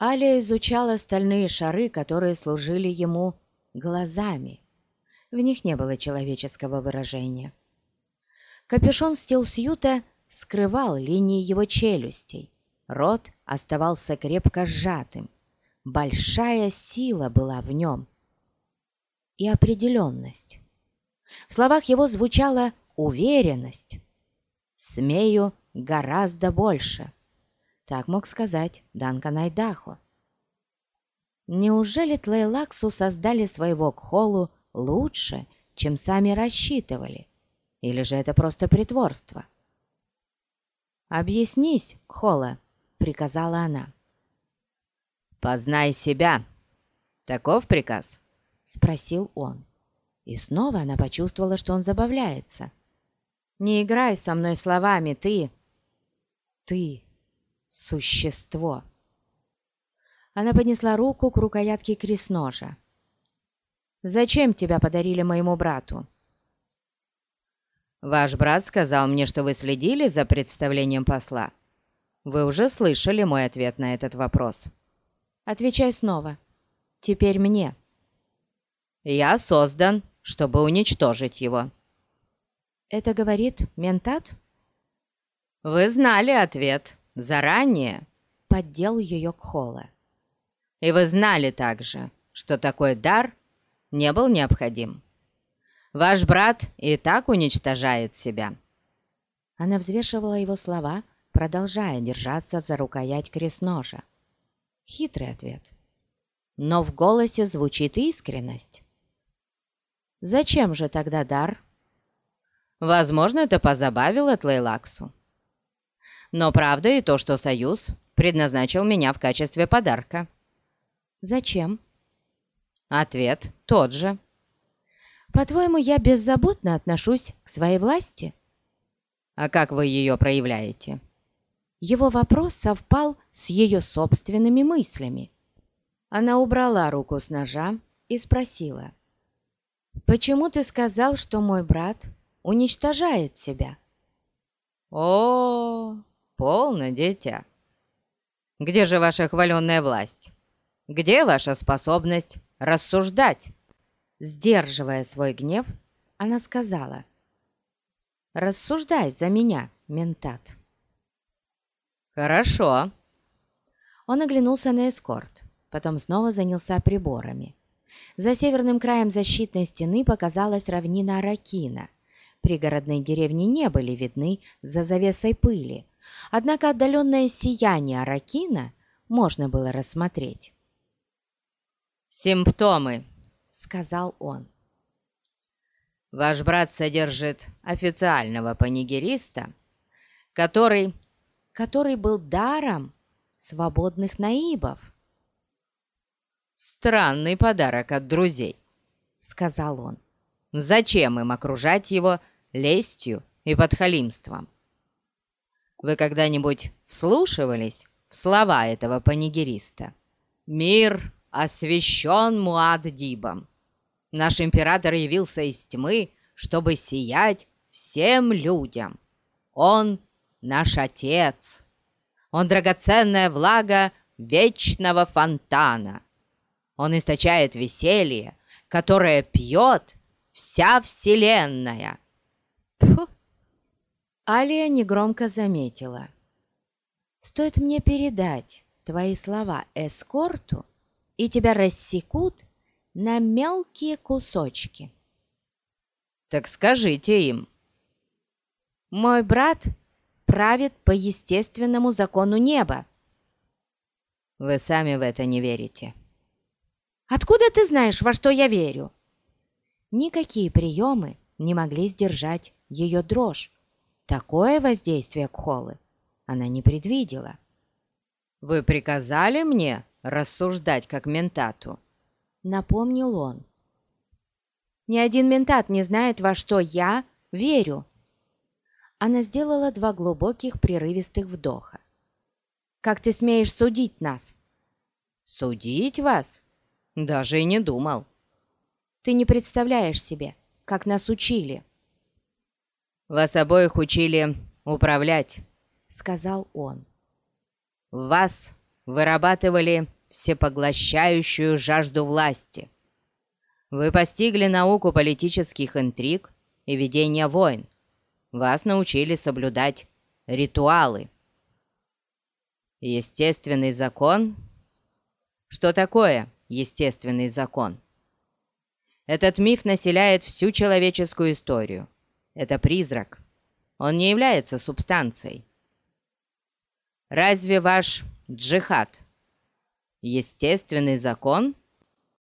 Аля изучала стальные шары, которые служили ему глазами. В них не было человеческого выражения. Капюшон Стилсьюта скрывал линии его челюстей. Рот оставался крепко сжатым. Большая сила была в нем. И определенность. В словах его звучала уверенность. «Смею гораздо больше». Так мог сказать Данкан Айдахо. Неужели Тлейлаксу создали своего Кхолу лучше, чем сами рассчитывали? Или же это просто притворство? «Объяснись, Кхола», — приказала она. «Познай себя!» «Таков приказ?» — спросил он. И снова она почувствовала, что он забавляется. «Не играй со мной словами, ты!» «Ты — существо!» Она поднесла руку к рукоятке крестножа. «Зачем тебя подарили моему брату?» «Ваш брат сказал мне, что вы следили за представлением посла. Вы уже слышали мой ответ на этот вопрос». «Отвечай снова. Теперь мне». «Я создан, чтобы уничтожить его». «Это говорит ментат?» «Вы знали ответ заранее», — поддел ее Кхола. «И вы знали также, что такой дар не был необходим. Ваш брат и так уничтожает себя». Она взвешивала его слова, продолжая держаться за рукоять крестножа. Хитрый ответ. Но в голосе звучит искренность. «Зачем же тогда дар?» Возможно, это позабавило Тлейлаксу. Но правда и то, что Союз предназначил меня в качестве подарка. Зачем? Ответ тот же. По-твоему, я беззаботно отношусь к своей власти? А как вы ее проявляете? Его вопрос совпал с ее собственными мыслями. Она убрала руку с ножа и спросила. «Почему ты сказал, что мой брат уничтожает себя?» «О, полно, дитя! Где же ваша хваленная власть? Где ваша способность рассуждать?» Сдерживая свой гнев, она сказала. «Рассуждай за меня, ментат». «Хорошо». Он оглянулся на эскорт, потом снова занялся приборами. За северным краем защитной стены показалась равнина Аракина. Пригородные деревни не были видны за завесой пыли, однако отдаленное сияние Аракина можно было рассмотреть. «Симптомы», — сказал он. «Ваш брат содержит официального панигериста, который который был даром свободных наибов. «Странный подарок от друзей», — сказал он. «Зачем им окружать его лестью и подхалимством? Вы когда-нибудь вслушивались в слова этого панигериста? «Мир освящен Муад-Дибом. Наш император явился из тьмы, чтобы сиять всем людям. Он наш Отец. Он драгоценная влага вечного фонтана. Он источает веселье, которое пьет вся вселенная. Тьфу! Алия негромко заметила. «Стоит мне передать твои слова эскорту, и тебя рассекут на мелкие кусочки». «Так скажите им». «Мой брат правит по естественному закону неба. Вы сами в это не верите. Откуда ты знаешь, во что я верю? Никакие приемы не могли сдержать ее дрожь. Такое воздействие Кхолы она не предвидела. «Вы приказали мне рассуждать как ментату?» Напомнил он. «Ни один ментат не знает, во что я верю», она сделала два глубоких прерывистых вдоха. «Как ты смеешь судить нас?» «Судить вас? Даже и не думал». «Ты не представляешь себе, как нас учили». «Вас обоих учили управлять», — сказал он. «В вас вырабатывали всепоглощающую жажду власти. Вы постигли науку политических интриг и ведения войн. Вас научили соблюдать ритуалы. Естественный закон? Что такое естественный закон? Этот миф населяет всю человеческую историю. Это призрак. Он не является субстанцией. Разве ваш джихад – естественный закон –